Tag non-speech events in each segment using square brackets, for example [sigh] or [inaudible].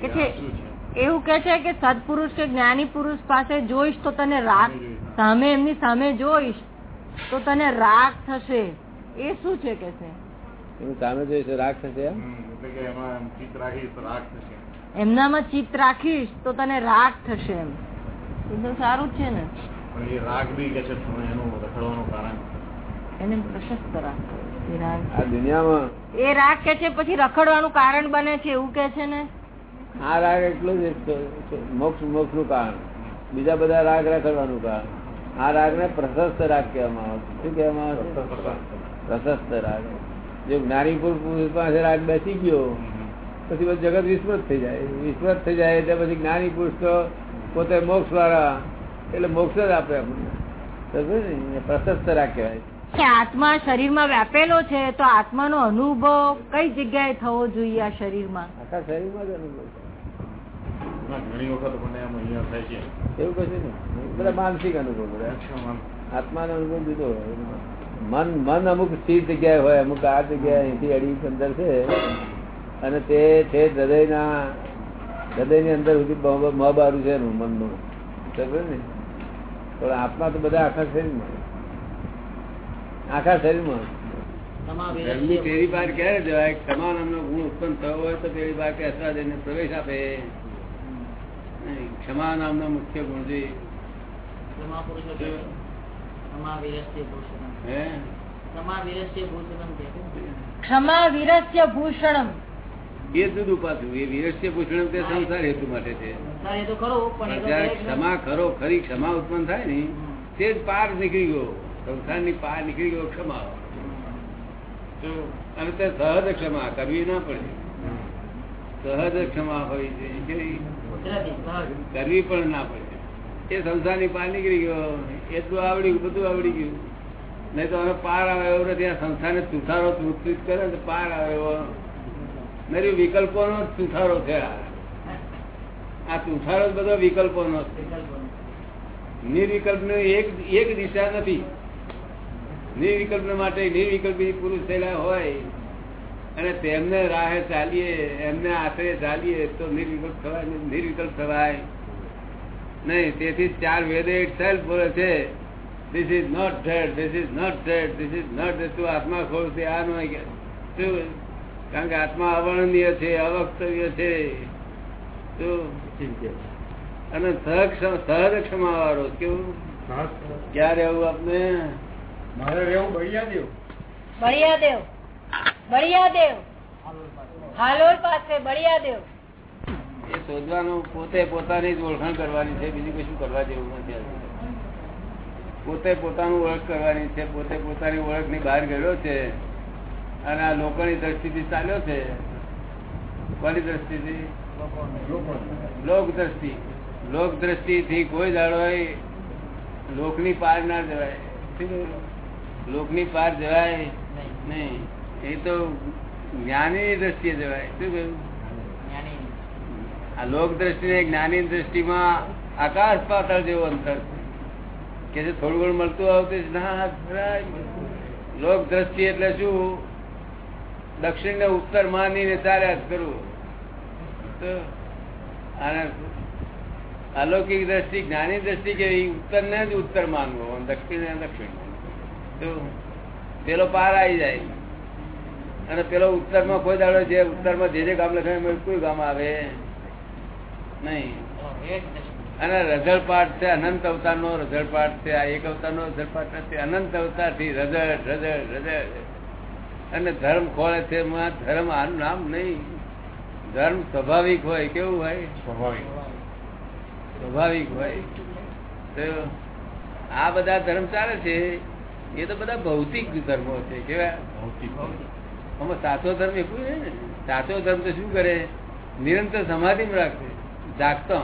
કે છે એવું કે છે કે સત્પુરુષ કે જ્ઞાની પુરુષ પાસે જોઈશ તો તને રાગ સામે એમની સામે જોઈશ તો તને રાગ થશે. એ શું છે કે છે? એનું સામે જોઈશ રાગ થશે એમનામાં ચિત્ત રાખીશ તો તને રાગ થશે એમ. એકદમ તો સારું છે ને. રાગ બી કે છે એનું રખડવાનું કારણ એને પ્રશસ્ત રાગ એ રાગ. આ દુનિયામાં એ રાગ કે છે પછી રખડવાનું કારણ બને છે એવું કે છે ને? આ રાગ એટલું જ એક મોક્ષ મોક્ષનું કારણ. બીજા બધા રાગ રાખવાનું કારણ. આ રાગ ને પ્રશસ્ત રાગ કહેવામાં આવે શું કહેવામાં આવે પ્રશસ્ત રાગ. જો જ્ઞાની પુરુષ પાસે રાગ બેસી ગયો પછી બધું જગત વિસ્મૃત થઈ જાય. વિસ્મૃત થઈ જાય એટલે પછી જ્ઞાની પુરુષ તો પોતે મોક્ષ વાળા એટલે મોક્ષ જ આપે આપણને? પ્રશસ્ત રાગ કહેવાય. કે આત્મા શરીરમાં વ્યાપેલો છે તો આત્માનો અનુભવ કઈ જગ્યાએ થવો જોઈએ આ શરીરમાં? આખા શરીરમાં જ અનુભવ ઘણી વખત મને એમ અહીંયા થાય છે. એવું કશું નહીં બધા માનસિક અનુભવ બધા. આત્માનો અનુભવ જુદો મન મન અમુક સ્થિર જગ્યાએ હોય અમુક આ જગ્યાએ અહીંથી અડી અંદર છે. અને તે તે હૃદયના હૃદયની અંદર સુધી મબારું છે એનું મનનું. સમજ્યો ને? પણ આત્મા તો બધા આખા શરીરમાં આખા શરીરમાં પહેલી બાર ક્યારે જવાય? સમાન ગુણ ઉત્પન્ન થયો હોય તો પેલી બાર કે અસરાદેને પ્રવેશ આપે. ક્ષમા નામનો મુખ્ય ગુણ છે? ક્ષમા વિરસ્ય ભૂષણમ. એ જુદું પાછું. એ વિરસ્ય ભૂષણ તે સંસાર હેતુ માટે છે. જયારે ક્ષમા ખરો ખરી ક્ષમા ઉત્પન્ન થાય ને તે જ પાર નીકળી ગયો. સંસારની પાર નીકળી ગયો ક્ષમા. તો અને તે સહજ ક્ષમા કરવી ના પડે. સહજ ક્ષમા હોય છે? કરવી પણ ના પડે. એ સંસારની પાર નીકળી ગયો. એટલું આવડી ગયું બધું આવડી ગયું. નહીં તો હવે પાર આવે એવો નથી. આ સંસારને ચુથારો ચૂંટિત કરે તો પાર આવે એવો. નથી વિકલ્પોનો જ ચુથારો છે આ. આ બધો વિકલ્પોનો છે. નિર્વિકલ્પ એક એક દિશા નથી. નિર્વિકલ્પ માટે નિર્વિકલ્પી પુરુષ થયેલા હોય. અને તેમને રાહે ચાલીએ એમને આશરે ચાલીએ તો નિર્વિકલ્પ થવાય નિર્વિકલ્પ થવાય. નહીં તેથી ચાર વેદે ઇટ સેલ્ફ બોલે છે this is not that this is not that this is not તું આત્મા ખોલ છે આ નો શું? કારણ કે આત્મા અવર્ણનીય છે અવક્તવ્ય છે. શું? અને સહજ ક્ષમા વાળો કેવું? ક્યારે રહેવું આપને? મારે રહેવું બળિયા દેવ બળિયાદેવ. બળિયાદેવ. હાલોલ પાસે બળિયાદેવ. એ શોધવાનું પોતે પોતાની જ ઓળખાણ કરવાની છે, બીજું કશું કરવા જેવું નથી પોતે પોતાનું ઓળખ કરવાની છે, પોતે પોતાની ઓળખની બહાર ગયો છે અને આ લોકોની દ્રષ્ટિથી ચાલ્યો છે. કોની દ્રષ્ટિથી? લોક દ્રષ્ટિ લોક દ્રષ્ટિથી કોઈ દાડો લોકની પાર ના જવાય? લોકની પાર જવાય? નહીં. એ તો જ્ઞાની દ્રષ્ટિએ જવાય. શું કહ્યું? આ લોક દ્રષ્ટિ ને જ્ઞાની દ્રષ્ટિમાં આકાશ પાતાળ જેવું અંતર કે જે થોડું ઘણું મળતું આવતું ના. લોક દ્રષ્ટિ એટલે શું? દક્ષિણ ને ઉત્તર માનીને ચાલ્યા જ કરવું. તો અને અલૌકિક દ્રષ્ટિ જ્ઞાની દ્રષ્ટિ કેવી ઉત્તર ને જ ઉત્તર માનવો દક્ષિણ ને દક્ષિણ તો પેલો પાર આવી જાય. અને પેલો ઉત્તરમાં કોઈ દાડો જે ઉત્તરમાં જે જે ગામ લખાય કોઈ ગામ આવે? નહીં. અને રઝળ પાઠ છે અનંત અવતાર નો રઝળ પાઠ છે આ એક અવતાર નો રઝળ પાઠ નથી. અનંત અવતારથી રઝળ રઝળ રઝળ. અને ધર્મ ખોળે છે ધર્મ આનું નામ નહીં. ધર્મ સ્વાભાવિક હોય કેવું હોય? સ્વાભાવિક. સ્વાભાવિક હોય. તો આ બધા ધર્મ ચાલે છે. એ તો બધા ભૌતિક ધર્મો છે કેવા? ભૌતિક આમાં સાચો ધર્મ એ કોઈ ને? સાચો ધર્મ તો શું કરે? નિરંતર સમાધિમાં રાખશે જાગતો.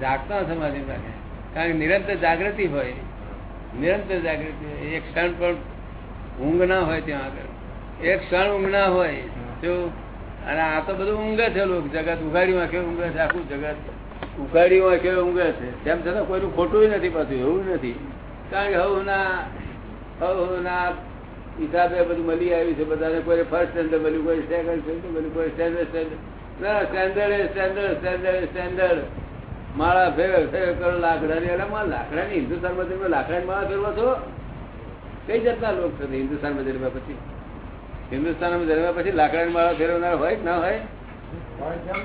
જાગતો સમાધિમાં રાખે. કારણ કે નિરંતર જાગૃતિ હોય. નિરંતર જાગૃતિ હોય. એક ક્ષણ પણ ઊંઘ ના હોય ત્યાં આગળ. એક ક્ષણ ઊંઘ ના હોય જો અને આ તો બધું ઊંઘે છે લોક. જગત ઉઘાડીમાં કેવું ઊંઘે છે. આખું જગત ઉઘાડીમાં કેવું ઊંઘે છે. તેમ છતાં કોઈનું ખોટું નથી પાછું. એવું નથી. કારણ કે હવે ના હવે ના હિસાબે બધું મળી આવ્યું છે. બધાને કોઈ ફર્સ્ટ સ્ટેન્ડર્ડ મળ્યું કોઈ સેકન્ડ સ્ટેન્ડર્ડ મળ્યું કોઈ સ્ટેન્ડર્ડ સ્ટેન્ડર્ડ ના સ્ટેન્ડર્ડ સ્ટેન્ડર્ડ સ્ટેન્ડર્ડ સ્ટેન્ડર્ડ માળા ફેર ફેર કરો લાકડાની. એટલે માં લાકડાની હિન્દુસ્તાન મંદિરમાં લાકડાની માળા ફેરવો છો? કઈ જાતના લોક છે હિન્દુસ્તાન મંદિરમાં પછી? હિન્દુસ્તાન મંદિરમાં પછી લાકડાની માળા ફેરવનાર હોય ના હોય?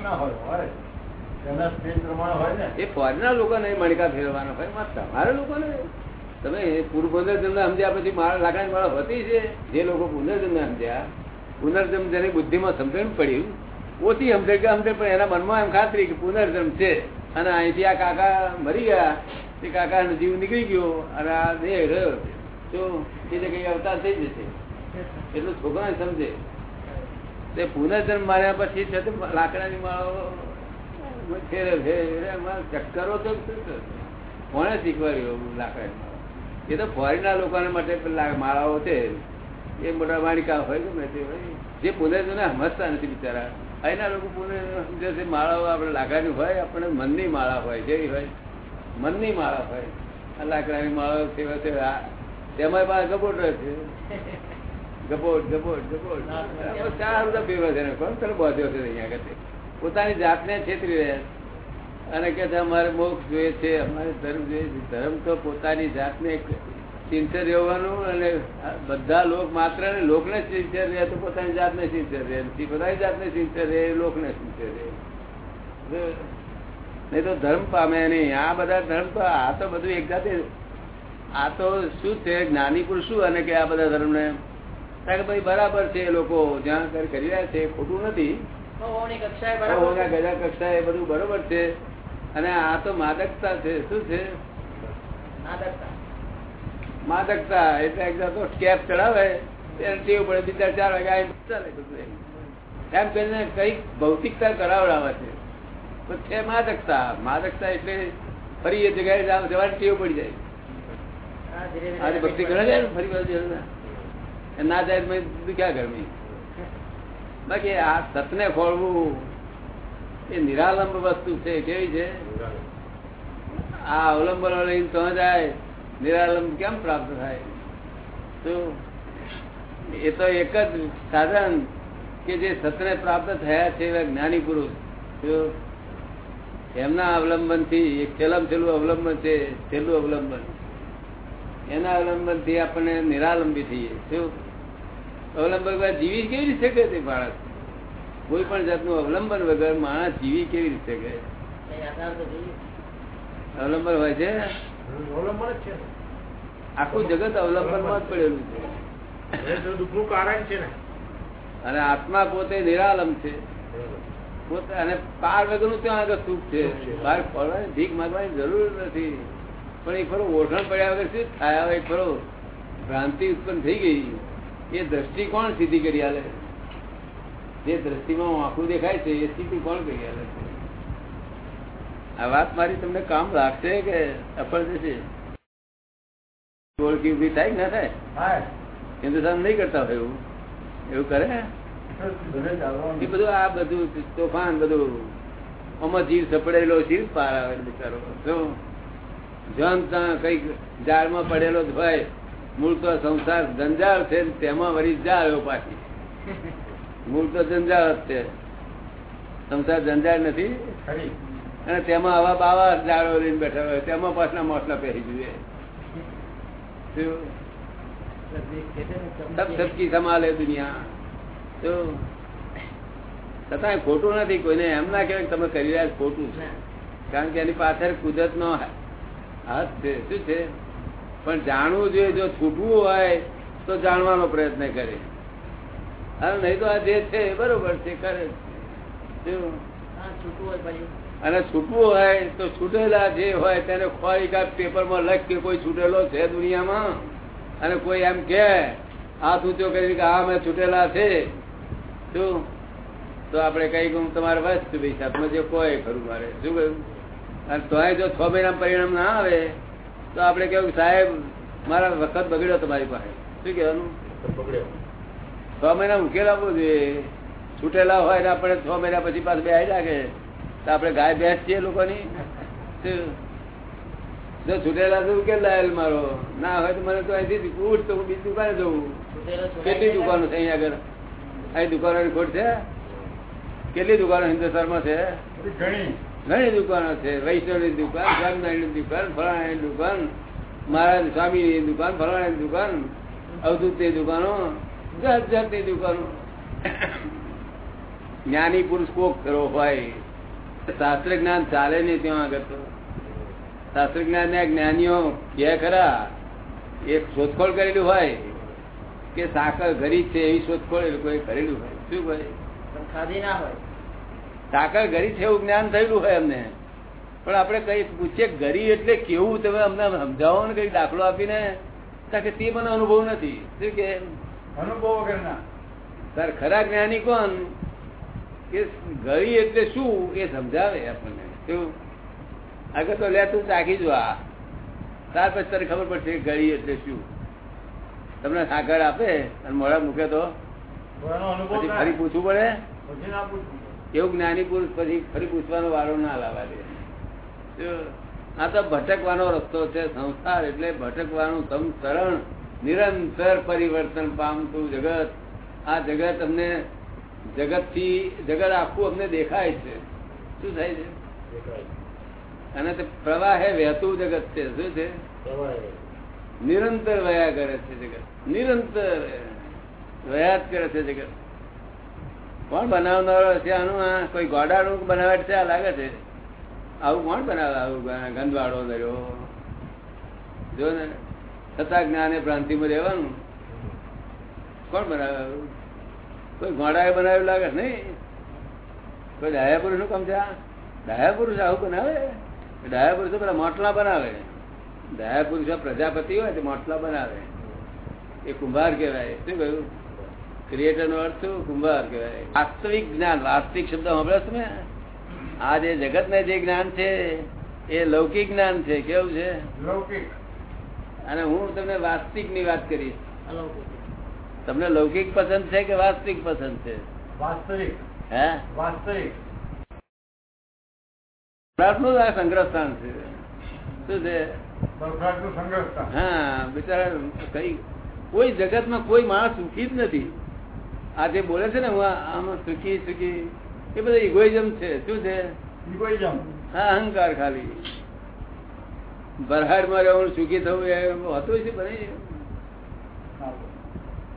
ના ને. એ ફોરેનના નહીં મણકા ફેરવાના હોય. માં લોકો લોકોને તમે પૂર્વ પુનર્જન્મ સમજ્યા પછી મારા લાકડાની માળા હતી છે? જે લોકો પુનર્જન્મ સમજ્યા, પુનર્જન્મ જેની બુદ્ધિમાં સમજણ પડ્યું, ઓછી સમજણ કે સમજણ પણ એના મનમાં એમ ખાતરી કે પુનર્જન્મ છે. અને અહીંથી આ કાકા મરી ગયા. તે કાકા જીવ નીકળી ગયો અને આ દેહ રહ્યો તો એ જગ્યાએ અવતાર થઈ જશે. એટલું છોકરા સમજે. તે પુનર્જન્મ માર્યા પછી છે તે લાકડાની માળો ફેરે ફેરે ચક્કરો તો કોણે શીખવાડ્યું લાકડાની એ તો ફોરીના લોકોને માટે માળાઓ છે. એ મોટા માણિકા હોય ગમે તે હોય. જે પુનર્જન્મ સમજતા નથી બિચારા. અહીંના લોકો પુનર્જન્મ સમજે છે માળાઓ આપણે લાકડાની હોય આપણે મનની માળા હોય જેવી હોય. મનની માળા હોય. આ લાકડાની માળાઓ સેવા છે. તેમાં પાસે ગબોટ રહે છે. ગબોટ ગબોટ ગબોટ. ચાર બધા ભેગા છે કોણ તને બાંધ્યો છે અહીંયા આગળ? પોતાની જાતને છેતરી રહ્યા છે. અને કે અમારે મોક્ષ જોઈએ છે અમારે ધર્મ જોઈએ છે. ધર્મ તો પોતાની જાતને સિન્સિયર રહેવાનું અને બધા લોક માત્ર ને લોકને સિન્સિયર રહે તો પોતાની જાતને સિન્સિયર રહે. પોતાની જાતને સિન્સિયર રહે લોકને સિન્સિયર રહે. નહીં તો ધર્મ પામે નહીં. આ બધા ધર્મ તો આ તો બધું એક જાતે આ તો શું છે જ્ઞાની પુરુષ શું અને કે આ બધા ધર્મને? કારણ કે ભાઈ બરાબર છે એ લોકો જ્યાં કરી રહ્યા છે ખોટું નથી. કક્ષાએ બધું બરોબર છે. અને આ તો માદકતા છે. શું છે? માદકતા. એટલે એક જાતનો કેપ ચડાવે એને ટેવ પડે બીજા ચાર વાગે ચાલે એમ. કરીને કંઈક ભૌતિકતા કરાવડાવે છે. તો છે માદકતા. માદકતા એટલે ફરી એ જગ્યાએ જાવ- જવાની ટેવ પડી જાય. આજે ભક્તિ કરે છે ફરી બાજુ એ ના જાય ક્યાં દુખ્યા ગરમી? [laughs] બાકી આ સતને ખોળવું એ નિરાલંબ વસ્તુ છે કેવી છે? આ અવલંબનો લઈને તો જાય, નિરાલંબ કેમ પ્રાપ્ત થાય? તો એ તો એક જ સાધન કે જે સતને પ્રાપ્ત થયા છે એવા જ્ઞાની પુરુષ. એમના અવલંબનથી એક છેલ્લામાં છેલ્લું અવલંબન છે, છેલ્લું અવલંબન. એના અવલંબનથી આપણને નિરાલંબી થઈએ. શું? અવલંબન જીવી કેવી શકે તે માણસ? કોઈ પણ જાતનું અવલંબન વગર માણસ જીવી કેવી રીતે શકે અવલંબન હોય છે? ને. આખું જગત અવલંબનમાં જ પડેલું છે. એ તો દુઃખનું કારણ છે ને. અને આત્મા પોતે નિરાલંબ છે. પોતે અને પાર વગરનું ત્યાં આગળ સુખ છે. બહાર ફરવાની ભીખ મારવાની જરૂર નથી. પણ એક ફરો ઓળખાણ પડ્યા વગર શું થાય? એક ફરો ભ્રાંતિ ઉત્પન્ન થઈ ગઈ. એ દ્રષ્ટિ કોણ સીધી કરી આલે. જે દ્રષ્ટિમાં આખું દેખાય છે એ સ્થિતિ કોણ કહી આ વાત મારી તમને કામ લાગશે કે સફળ જશે ઓળખી ઊભી થાય ના થાય? હિન્દુસ્તાન નહીં કરતા હોય એવું. એવું કરે? એ બધું આ બધું તોફાન બધું આમાં જીવ સપડેલો જીવ પાર આવે બિચારો. શું? જન ત્યાં કંઈક ઝાડમાં પડેલો જ હોય. મૂળ તો સંસાર જંજાળ છે તેમાં વળી જાળ પાછી. મૂળ તો જંજાળ જ છે. સંસાર જંજાળ નથી. અને તેમાં આવા બાવા જાળો લઈને બેઠા હોય તેમાં પાછલા મોસલા પહેરી જોઈએ સબ સબકી સંભાળે દુનિયા. તો છતાં ખોટું નથી કોઈને એમ ના કહેવાય કે તમે કરી રહ્યા ખોટું છે. કારણ કે એની પાછળ કુદરત નો હાથ છે. શું છે? પણ જાણવું જોઈએ જો છૂટવું હોય તો જાણવાનો પ્રયત્ન કરે. અને નહીં તો આ જે છે બરોબર છે કરે? અને છૂટવું હોય તો છૂટેલા જે હોય તેને ખોરી કાઢ પેપરમાં લખ કે કોઈ છૂટેલો છે દુનિયામાં? અને કોઈ એમ કે આ સૂચો કરી કે આ મેં છૂટેલા છે. શું? તો આપણે કઈ હું તમારે વસ્ત ભાઈ સાહેબ જે કોઈ ખરું મારે. શું કહ્યું? અને તોય જો છ મહિના પરિણામ ના આવે તો આપણે કેવું સાહેબ મારા વખત બગડ્યો તમારી પાસે. શું કહેવાનું? પકડ્યો. છ મહિના ઉકેલ આપવો જોઈએ. છૂટેલા હોય ને આપણે છ મહિના પછી પાછું બે લાગે. તો આપણે ગાય ભેંસ છીએ લોકોની. જો છૂટેલા તો ઉકેલ લાયેલ મારો. ના હોય તો મને તો અહીંથી ઉઠ તો હું બીજી દુકાને જવું કેટલી દુકાનો છે અહીંયા આગળ? અહીં દુકાનોની ખોટ છે? કેટલી દુકાનો હિન્દુસ્તાનમાં છે? ઘણી. ઘણી દુકાનો છે. વૈષ્ણવની દુકાન સ્વામિનારાયણની દુકાન ફલાણાની દુકાન મહારાજ સ્વામીની દુકાન ફલાણાની દુકાન અવધૂતની દુકાનો. જાત જાતની દુકાનો જ્ઞાની પુરુષ કોક કરો હોય. શાસ્ત્ર જ્ઞાન ચાલે નહીં ત્યાં આગળ તો. શાસ્ત્ર જ્ઞાન ના જ્ઞાનીઓ કે ખરા. એ શોધખોળ કરેલું હોય કે સાકર ઘરી છે એવી શોધખોળ એ લોકોએ કરેલું હોય. શું ભાઈ ખાધી ના હોય. સાકર ઘરી છે એવું જ્ઞાન થયેલું હોય અમને. પણ આપણે કઈ પૂછીએ ગરી એટલે કેવું? તમે અમને સમજાવો ને કઈ દાખલો આપીને. કારણ કે તે મને અનુભવ નથી. શું કે? અનુભવ વગરના. ખરા જ્ઞાની કોણ? કે ગળી એટલે શું? એ સમજાવે આપણને. શું? આગળ તો લે તું ચાખી જો આ. ત્યાર પછી તને ખબર પડશે ગળી એટલે શું. તમને સાકર આપે અને મોડા મૂકે તો પછી ફરી પૂછવું પડે? એવું જ્ઞાની પુરુષ પછી ફરી પૂછવાનો વારો ના લાવવા દે. આ તો ભટકવાનો રસ્તો છે સંસાર એટલે ભટકવાનું સંસરણ નિરંતર પરિવર્તન પામતું જગત. આ જગત અમને જગતથી જગત આખું અમને દેખાય છે. શું થાય છે? અને તે પ્રવાહે વહેતું જગત છે. શું છે. નિરંતર વયા કરે છે જગત. નિરંતર વયા જ કરે છે જગત. કોણ બનાવનારો છે આનું? આ કોઈ ગોડાનું બનાવટ છે? આ લાગે છે. આવું કોણ બનાવે? આવું ગ- ગંદવાળો દર્યો. જો ને. છતાં જ્ઞાને ભ્રાંતિમાં રહેવાનું. કોણ બનાવે? કોઈ ગોડાએ બનાવ્યું લાગે નહીં? કોઈ ડાયા પુરુષનું કામ છે ડાયા પુરુષ આવું બનાવે? ડાયા પુરુષો પેલા મોટલા બનાવે. ડાયા પુરુષો પ્રજાપતિ હોય તે મોટલા બનાવે. એ કુંભાર કહેવાય. શું કહ્યું? ક્રિએટર નો અર્થ શું કુંભાર કહેવાય. વાસ્તવિક જ્ઞાન, વાસ્તવિક શબ્દ સાંભળ્યો તમે આ જે જગત જે જ્ઞાન છે, એ લૌકિક જ્ઞાન છે. કેવું છે? લૌકિક. અને હું તમને વાસ્તવિકની વાત કરીશ. તમને લૌકિક પસંદ છે કે વાસ્તવિક પસંદ છે? વાસ્તવિક. હે? વાસ્તવિક. નું આ સંગ્રહ સ્થાન છે. શું છે. હા બિચારા કઈ કોઈ જગતમાં કોઈ માણસ સુખી જ નથી. આ જે બોલે છે ને હું આમ સુખી સુખી એ બધા ઇગોઇઝમ છે. શું છે? ઇગોઇઝમ હા અહંકાર ખાલી. ભરહાડમાં રહેવાનું સુખી થવું એ હતું છે બને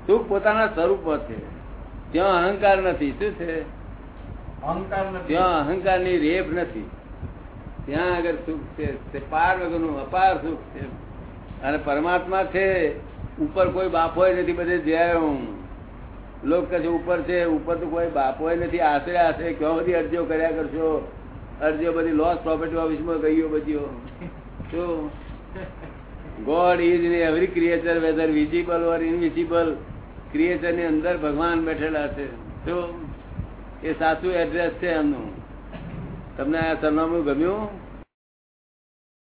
સુખ પોતાના સ્વરૂપમાં છે. ત્યાં અહંકાર નથી. શું છે? અહંકાર ત્યાં અહંકારની રેપ નથી. ત્યાં આગળ સુખ છે. તે પાર વગરનું અપાર સુખ છે. અને પરમાત્મા છે ઉપર કોઈ બાપો નથી બધે જ્યાં હું લોક કહે છે ઉપર છે ઉપર તો કોઈ બાપો નથી. આશરે આશરે ક્યાં બધી અરજીઓ કર્યા કરશો? અરજીઓ બધી લોસ પ્રોપર્ટી ઓફિસમાં ગઈઓ બધીઓ. God is in every creature whether visible or invisible ક્રિએચરની અંદર ભગવાન બેઠેલા છે. તો એ સાચું એડ્રેસ છે એમનું. તમને આ સરનામું ગમ્યું?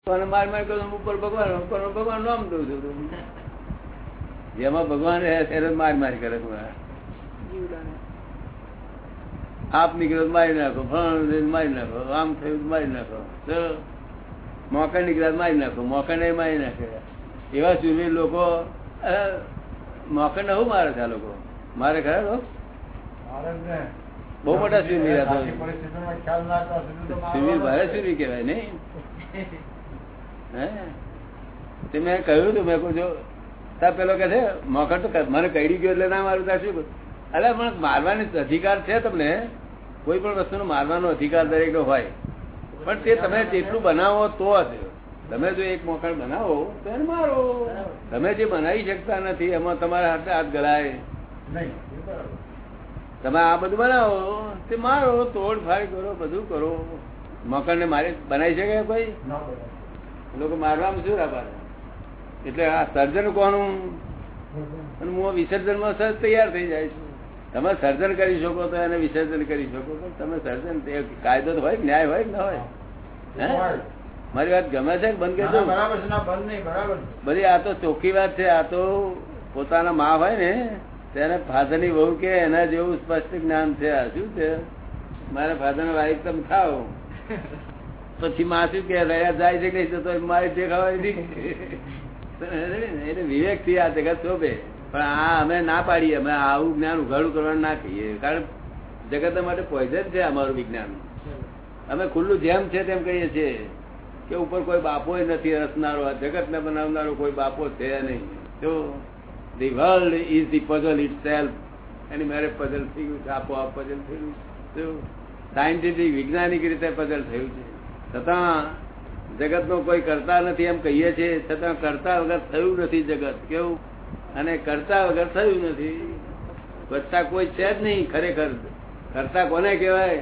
માર માર કરું ઉપર ભગવાન ઉપર ભગવાન નામ દઉં છું જેમાં ભગવાન રહે છે માર માર કરે આપ નીકળ્યો મારી નાખો ફળ મારી નાખો આમ થયું મારી નાખો. મોકા નીકળ્યા મારી નાખો મોકણ મારી નાખે. એવા સુરવીર લોકો મોકણ હું મારે છે આ લોકો? મારે ખરા લોકો બહુ મોટા સુરવીર હતા. સુરવીર ભારે. સુરવીર કહેવાય નહીં? હે? તે મેં કહ્યું હતું મેં કહું જો તા પેલો કે છે મોકણ તો મને કઈ ગયો એટલે ના મારું ત્યાં શું? અરે પણ મારવાની અધિકાર છે તમને? કોઈ પણ વસ્તુનો મારવાનો અધિકાર દરેક હોય. પણ તે તમે જેટલું બનાવો તો જ. તમે જો એક મોકળ બનાવો તો એને મારો. તમે જે બનાવી શકતા નથી એમાં તમારા હાથે હાથ ગળાય. તમે આ બધું બનાવો તે મારો તોડ ફાડ કરો બધું કરો. મકરને મારી બનાવી શકે કોઈ? લોકો મારવામાં શું રાપાર એટલે આ સર્જન કોનું? અને હું વિસર્જનમાં સર તૈયાર થઈ જાય છું. તમે સર્જન કરી શકો તો એને વિસર્જન કરી શકો પણ તમે સર્જન કાયદો તો હોય ન્યાય હોય કે ના હોય? હે? મારી વાત ગમે છે બંધ કરી બરાબર છે. બંધ નહીં બરાબર બધી આ તો ચોખ્ખી વાત છે. આ તો પોતાના મા હોય ને તેને ફાધરની વહુ કે એના જેવું સ્પષ્ટ જ્ઞાન છે. આ શું છે? મારા ફાધર ના વાઈફ તમે ખાઓ. પછી માં શું કે રહ્યા જાય છે કઈ તો મારી જે ખાવાની [laughs] એટલે વિવેકથી આ જગત શોભે. પણ આ અમે ના પાડીએ, અમે આવું જ્ઞાન ઉઘાડું કરવાનું ના કહીએ. કારણ જગત માટે પોઈઝન છે અમારું વિજ્ઞાન. અમે ખુલ્લું જેમ છે તેમ કહીએ છીએ કે ઉપર કોઈ બાપો નથી રચનારો આ જગત ને બનાવનારો કોઈ બાપો છે નહીં. તો the world is the puzzle itself એની મારે પઝલ થઈ ગયું છે, આપોઆપ પઝલ થયું તો સાયન્ટિફિક વૈજ્ઞાનિક રીતે પઝલ થયું છે. છતાં જગતનો કોઈ કરતા નથી એમ કહીએ છીએ, છતાં કરતા વગર થયું નથી જગત. કેવું? અને કરતા વગર થયું નથી. વચ્ચા કોઈ છે જ નહીં, ખરેખર. કરતા કોને કહેવાય?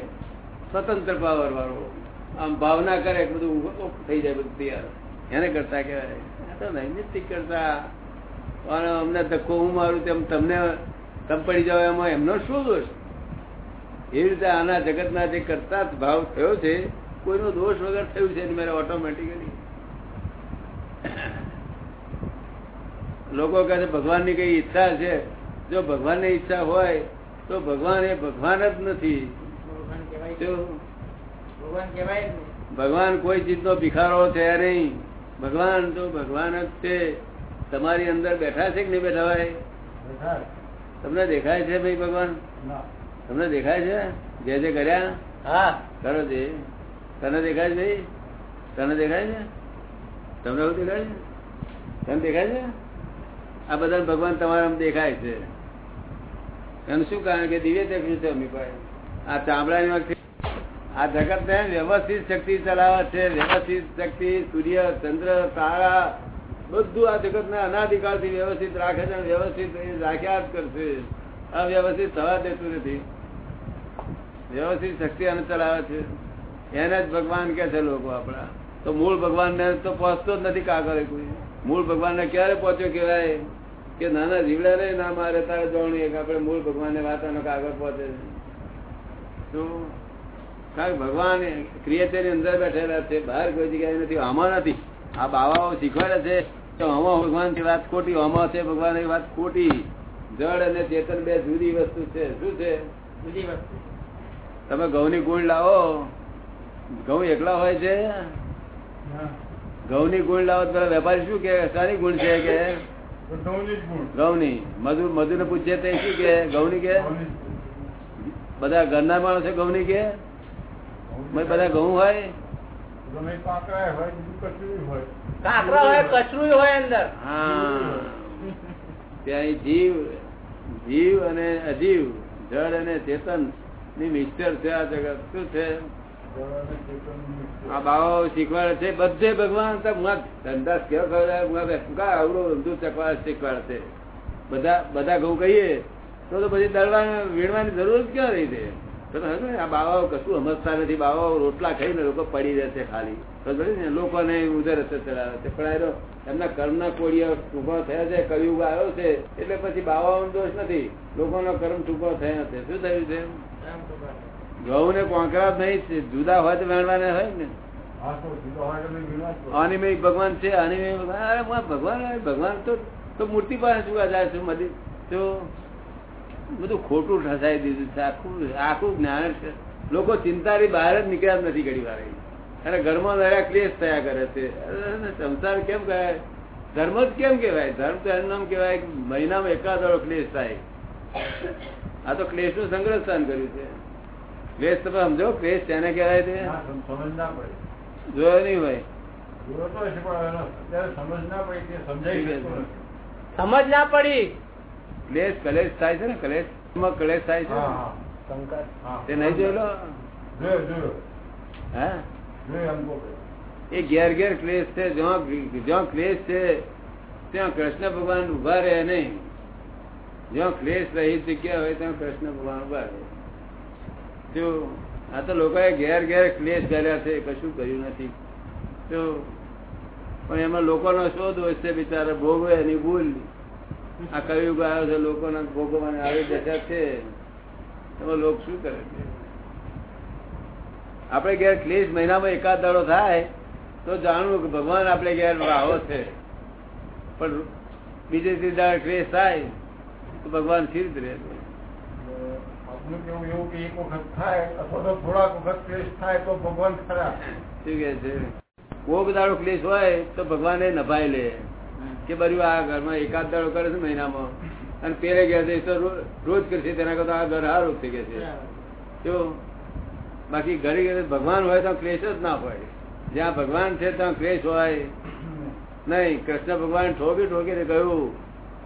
સ્વતંત્ર પાવર વાળો. આમ ભાવના કરે બધું થઈ જાય, બધું તૈયાર. એને કરતા કહેવાય. તો નૈમિત્તિક કરતા. અને અમને ધક્કો હું મારું તેમ તમને તમ પડી જાવ એમાં એમનો શું દોષ? એવી રીતે આના જગતના જે કરતા જ ભાવ થયો છે, કોઈનો દોષ વગર થયું છે મેરે ઓટોમેટિકલી લોકો કહે ભગવાનની કઈ ઈચ્છા છે? જો ભગવાનની ઈચ્છા હોય તો ભગવાન એ ભગવાન જ નથી. ભગવાન કોઈ ચીજનો ભિખારો છે નહીં. ભગવાન તો ભગવાન જ છે. તમારી અંદર બેઠા છે કે નહીં બેઠા હોય. તમને દેખાય છે ભાઈ ભગવાન? તમને દેખાય છે? જે જે કર્યા? હા. કરો જે. તને દેખાય છે ભાઈ? તને દેખાય છે? તમને એવું દેખાય છે? તને દેખાય છે? આ બધા ભગવાન તમારા દેખાય છે. એનું શું કારણ કે દિવ્ય ચક્ષુ છે અમી પાસે? આ ચામડાની આ જગત ને વ્યવસ્થિત શક્તિ ચલાવે છે. વ્યવસ્થિત શક્તિ, સૂર્ય, ચંદ્ર, તારા, બધું આ જગત ને અનાધિકાળથી વ્યવસ્થિત રાખે છે વ્યવસ્થિત રાખ્યા જ કરશે. અવ્યવસ્થિત થવા દેતું નથી. વ્યવસ્થિત શક્તિ અને ચલાવે છે. એને જ ભગવાન કે છે લોકો આપણા. તો મૂળ ભગવાન ને તો પહોંચતો જ નથી કાગળ કોઈ. મૂળ ભગવાન ને ક્યારે પહોંચ્યો કેવાય કે નાના જીવડા રે ના મારે તારે જોણી એક આપણે મૂળ ભગવાન ને વાતાનો કાગળ પહોંચે છે. શું કારણ ભગવાન ક્રિએચરની અંદર બેઠેલા છે બહાર કોઈ જગ્યાએ નથી આમાં નથી. આ બાવાઓ શીખવાડે છે કે આમાં ભગવાનની વાત ખોટી આમાં છે ભગવાનની વાત ખોટી. જળ અને ચેતન બે જુદી વસ્તુ છે. શું છે? બીજી વસ્તુ તમે ઘઉં ની ગુણ લાવો. ઘઉં એકલા હોય છે? ના. ઘઉં ની ગુણ લાવો તો વેપારી શું કે સારી ગુણ છે કે? તો ઘઉંની ની મજૂર ને પૂછે તે શું કે ઘઉં કે ઘઉંની ગુણ. બધા ઘરના માણસો ઘઉં કે બધા ઘઉં હોય? કાંકરા હોય બીજું કશું હોય. કાંકરા હોય કચરું હોય અંદર. હા. ત્યાં જીવ જીવ અને અજીવ જળ અને ચેતનની મિક્સર છે આ જગત. શું છે? આ બાવાઓ શીખવાડે છે, બધે ભગવાન ધંધા કેવો ખબર આવડો ચકવા શીખવાડે છે? બધા બધા ઘઉં કહીએ તો પછી દળવા વીણવાની જરૂર જ ક્યાં રહી છે? તો આ બાવાઓ કશું સમજતા નથી. બાવાઓ રોટલા ખાઈને લોકો પડી રહે છે ખાલી. ને? લોકોને ઉધર રસ્તે ચડાવે છે. પણ એમના કર્મના કોડિયા ટૂંકો થયા છે કળિયુગ આવ્યો છે, એટલે પછી બાવાઓનો દોષ નથી. લોકોનો કર્મ ટૂંકો થયા છે. શું થયું છે? ઘઉં ને. કોંકરા નહીં જુદા હોય તો વેણવાના હોય ને. અનિમય ભગવાન છે અનિમય ભગવાન. ભગવાન ભગવાન તો તો મૂર્તિ પાસે શું જાય છે મધી તો બધું ખોટું ઠસાઈ દીધું છે આખું આખું જ્ઞાન છે. લોકો ચિંતાની બહાર જ નીકળ્યા જ નથી ઘડી વાર અને ઘરમાં નર્યા ક્લેશ થયા કરે છે. સંસાર કેમ કહેવાય? ધર્મ જ કેમ કહેવાય? ધર્મ તો એનું નામ કહેવાય મહિનામાં એકાદ વાળો ક્લેશ થાય. આ તો ક્લેશનું સંગ્રહ સ્થાન કર્યું છે. ક્લેશ તમે સમજો ક્લેશ તેને કહેવાય પડે. જોયો નહીં તો અત્યારે સમજ ના પડી તે ક્લેશ કલેશ થાય છે ને કલેશ? માં કલેશ થાય છે. હા, હા. શંકર હા. તે નહીં જોયેલો. એ ઘેર ઘેર ક્લેશ છે જ્યાં જ્યાં ક્લેશ છે ત્યાં કૃષ્ણ ભગવાન ઊભા રહે નહીં. જ્યાં ક્લેશ રહી જગ્યા હોય ત્યાં કૃષ્ણ ભગવાન ઊભા રહે. જો આ તો લોકોએ ઘેર ઘેર ક્લેશ કર્યા છે, કશું કર્યું નથી. જો પણ એમાં લોકોનો શોધ દોષ છે બિચારા, ભોગવે એની ભૂલ. આ કયું આવ્યો છે, લોકોના ભોગવવાની આવી દશા છે. એમાં લોકો શું કરે છે? આપણે ઘેર ક્લેશ મહિનામાં એકાદ દાડો થાય, તો જાણવું કે ભગવાન આપણે ઘેર આવો છે. પણ બીજે ત્રીજા ક્લેશ થાય, તો ભગવાન સ્થિર રહે છે. એટલે આપનું કેવું એવું કે એક વખત થાય અથવા તો થોડાક વખત ક્લેશ થાય તો ભગવાન ખરા શું કે છે કોક દાડો ક્લેશ હોય તો ભગવાન એ નભાઈ લે. કે બર્યું આ ઘરમાં એકાદ દાડો કરે છે મહિનામાં. અને પેલે ગયા છે તો રો- રોજ કરશે તેના કરતા આ ઘર સારું થઈ ગયા છે. જો બાકી ઘડી ઘડી ભગવાન હોય તો ક્લેશ જ ના હોય જ્યાં ભગવાન છે, ત્યાં ક્લેશ હોય. નહીં, કૃષ્ણ ભગવાન ઠોકી ઠોકીને કહ્યું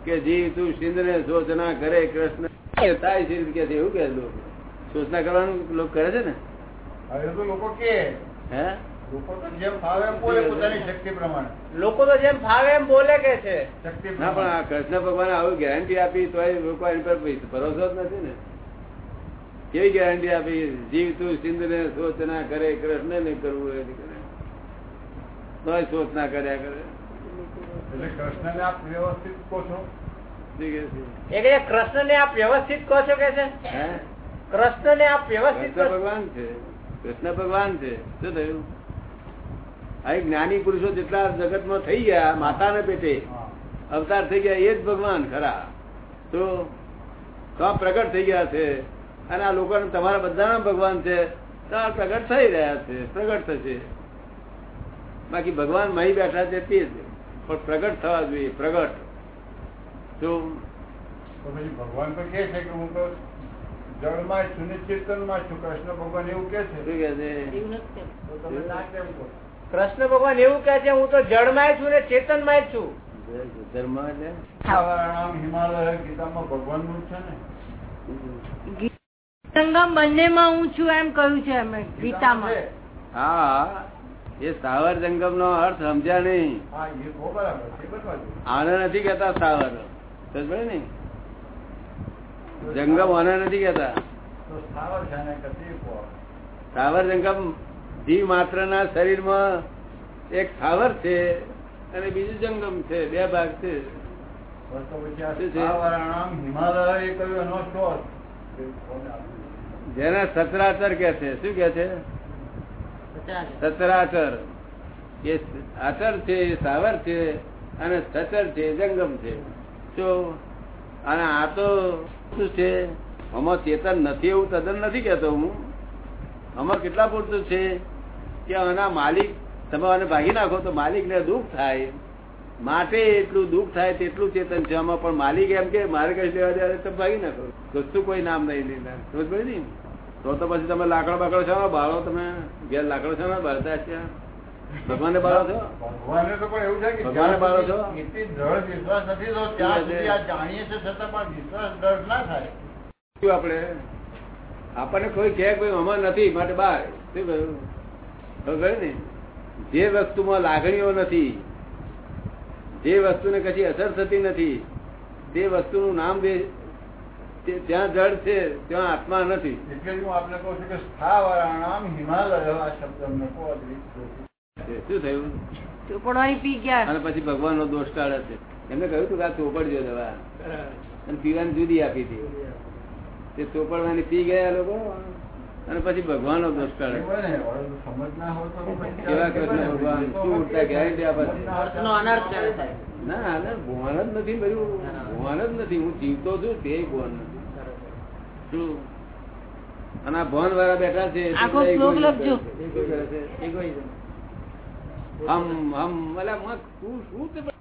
કે જીવ તું સિંધને સોચના કરે, કૃષ્ણ થાય સિંધ કે એવું કે લોકો? સોચના કરવાનું લોકો કરે છે ને? હવે તો લોકો કે. હે? લોકો તો જેમ ફાવે એમ બોલે પોતાની શક્તિ પ્રમાણે. લોકો તો જેમ ફાવે એમ બોલે કે છે. શક્તિ ના પણ કૃષ્ણ ભગવાન આવું ગેરંટી આપી તો લોકો એની પર ભરોસો જ નથી ને. કેવી ગેરંટી આપી? જીવ તું સિંધ ને સોચ ના કરે કૃષ્ણ ને કરવું એ કરે તો સોચ ના કર્યા કરે. એટલે કૃષ્ણને આપ વ્યવસ્થિત કહો છો. કૃષ્ણ ને આપ વ્યવસ્થિત કહો છો કે છે? કૃષ્ણ ને આપ વ્યવસ્થિત? ભગવાન છે. કૃષ્ણ ભગવાન છે. શું થયું? આ જ્ઞાની પુરુષો જેટલા જગતમાં થઈ ગયા માતાને પેટે અવતાર થઈ ગયા એ જ ભગવાન ખરા. તો તો પ્રગટ થઈ ગયા છે અને આ લોકો તમારા બધાના ભગવાન છે. તો આ પ્રગટ થઈ રહ્યા છે. પ્રગટ થશે. બાકી ભગવાન મહી બેઠા છે તે જ. પણ પ્રગટ થવા જોઈએ. પ્રગટ. તો ભગવાન તો કે છે કે હું તો જળમાં છું ને ચેતનમાં છું. કૃષ્ણ ભગવાન એવું કે છે. શું કૃષ્ણ ભગવાન એવું કે હું તો જળમાં છું ને ચેતનમાં છું. હિમાલય ગીતામાં ને. સંગમ બંનેમાં હું છું એમ કહ્યું છે ગીતામાં. હા. એ સાવર જંગમ નો અર્થ સમજ્યા નહીં. હા એ બહુ બરાબર છે. બરાબર આને નથી કેતા સમજ ને? જંગમ આને નથી કેતા સ્થાવર છે ને કદી કહો. સ્થાવર જંગમ જીવ માત્ર ના શરીરમાં એક સ્થાવર છે અને બીજું જંગમ છે બે ભાગ છે? જેને સતરાચર કે છે. શું કે છે? સતરાચર. એ આચર છે એ સાવર છે અને સચર છે જંગમ છે. તો, અને આ તો શું છે? આમાં ચેતન નથી એવું તદ્દન નથી કેતો હું. આમાં કેટલા પૂરતું છે કે આના માલિક, તમે આને ભાગી નાખો તો માલિક ને દુઃખ થાય. માટે એટલું દુઃખ થાય તેટલું ચેતન છે. આમાં પણ માલિક એમ કે, મારે કઈ લેવા દેવા તમે ભાગી નાખો. કશું કોઈ નામ નહીં લેનાર. સમજ તો તો પછી તમે લાકડો બાકડો છો, બાળો તમે, ઘેર લાકડો છો, બાળતા છે. ભગવાનને બાળો છો? ભગવાનને તો પણ એવું છે કે ભગવાનને બાળો છો? એટલી દ્રઢ વિશ્વાસ નથી તો ત્યાં સુધી આ જાણીએ છે છતાં પણ વિશ્વાસ દ્રઢ ના થાય. આપણે? આપણને કોઈ કહે કોઈ અમાર નથી માટે બાર. શું કહ્યું? ખબર ને? જે વસ્તુમાં લાગણીઓ નથી જે વસ્તુને કશી અસર થતી નથી તે વસ્તુનું નામ બે તે- ત્યાં જળ છે ત્યાં આત્મા નથી. એટલે હું આપને કહું છું કે સ્થાવરાણામ હિમાલય આ શબ્દ શું થયું? ચોપડવાની પી ગયા અને પછી ભગવાન નો દોષ કાઢે છે. એમને કહ્યું હતું કે આ ચોપડજો દવા. અને પીવાની જુદી આપી હતી. તે ચોપડવાની પી ગયા લોકો. અને પછી ભગવાન નો દોષ કાઢે કેવા કૃષ્ણ ભગવાન? શું ઉઠતા ગેરંટી આપે છે. ના ભગવાન જ નથી બધું. ભગવાન જ નથી. હું જીવતો છું તે ભગવાન નથી. શું? અને આ ભવન વાળા બેઠા છે હમ હમ એટલે શું